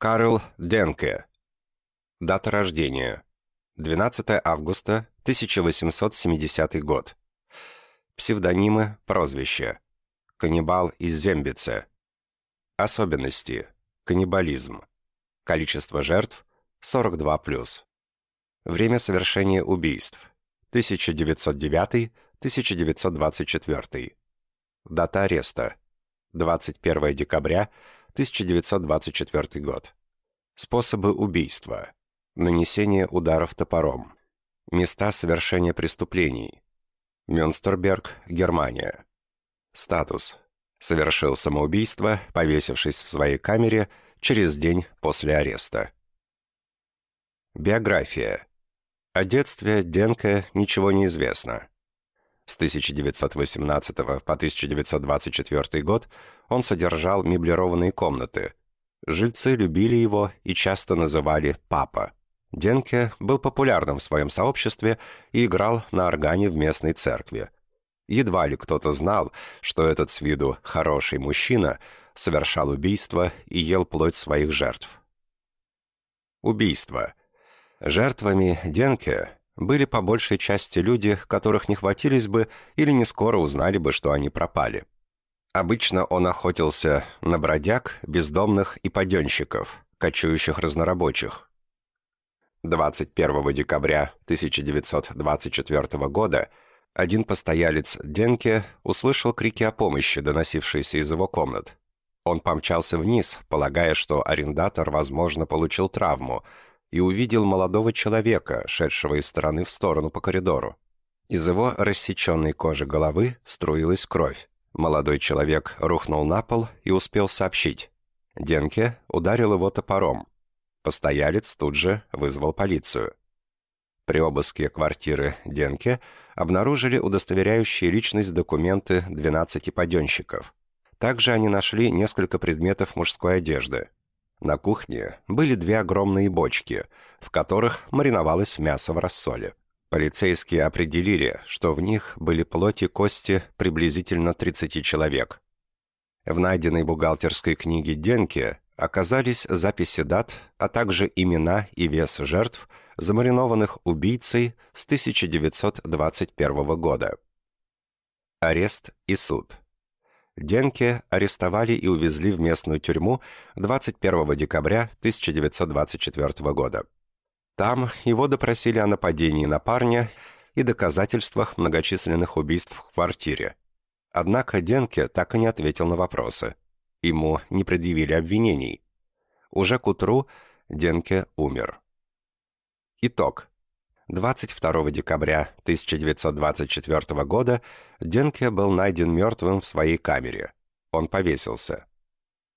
Карл Денке. Дата рождения. 12 августа 1870 год. Псевдонимы, прозвища. Каннибал из Зембице. Особенности. Каннибализм. Количество жертв 42+. Время совершения убийств. 1909-1924. Дата ареста. 21 декабря 1924 год. Способы убийства. Нанесение ударов топором. Места совершения преступлений. Мюнстерберг, Германия. Статус. Совершил самоубийство, повесившись в своей камере через день после ареста. Биография. О детстве Денке ничего не известно. С 1918 по 1924 год он содержал меблированные комнаты. Жильцы любили его и часто называли «папа». Денке был популярным в своем сообществе и играл на органе в местной церкви. Едва ли кто-то знал, что этот с виду хороший мужчина совершал убийство и ел плоть своих жертв. Убийство. Жертвами Денке были по большей части люди, которых не хватились бы или не скоро узнали бы, что они пропали. Обычно он охотился на бродяг, бездомных и паденщиков, кочующих разнорабочих. 21 декабря 1924 года один постоялец Денке услышал крики о помощи, доносившиеся из его комнат. Он помчался вниз, полагая, что арендатор, возможно, получил травму – и увидел молодого человека, шедшего из стороны в сторону по коридору. Из его рассеченной кожи головы струилась кровь. Молодой человек рухнул на пол и успел сообщить. Денке ударил его топором. Постоялец тут же вызвал полицию. При обыске квартиры Денке обнаружили удостоверяющие личность документы 12 паденщиков. Также они нашли несколько предметов мужской одежды. На кухне были две огромные бочки, в которых мариновалось мясо в рассоле. Полицейские определили, что в них были плоть и кости приблизительно 30 человек. В найденной бухгалтерской книге Денке оказались записи дат, а также имена и вес жертв, замаринованных убийцей с 1921 года. Арест и суд. Денке арестовали и увезли в местную тюрьму 21 декабря 1924 года. Там его допросили о нападении на парня и доказательствах многочисленных убийств в квартире. Однако Денке так и не ответил на вопросы. Ему не предъявили обвинений. Уже к утру Денке умер. Итог. 22 декабря 1924 года Денке был найден мертвым в своей камере. Он повесился.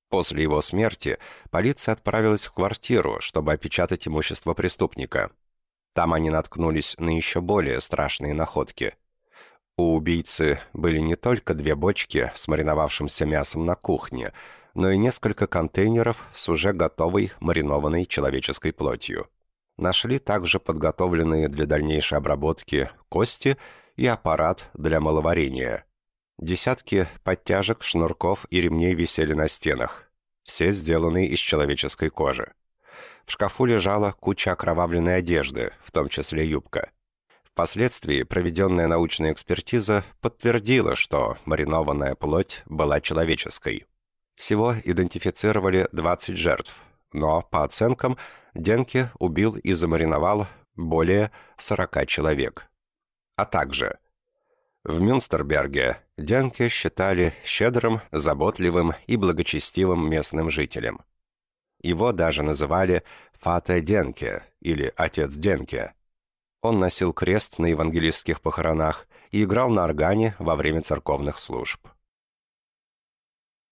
После его смерти полиция отправилась в квартиру, чтобы опечатать имущество преступника. Там они наткнулись на еще более страшные находки. У убийцы были не только две бочки с мариновавшимся мясом на кухне, но и несколько контейнеров с уже готовой маринованной человеческой плотью. Нашли также подготовленные для дальнейшей обработки кости и аппарат для маловарения. Десятки подтяжек, шнурков и ремней висели на стенах. Все сделаны из человеческой кожи. В шкафу лежала куча окровавленной одежды, в том числе юбка. Впоследствии проведенная научная экспертиза подтвердила, что маринованная плоть была человеческой. Всего идентифицировали 20 жертв, но, по оценкам, Денке убил и замариновал более 40 человек. А также в Мюнстерберге Денке считали щедрым, заботливым и благочестивым местным жителем. Его даже называли «Фате Денке» или «Отец Денке». Он носил крест на евангелистских похоронах и играл на органе во время церковных служб.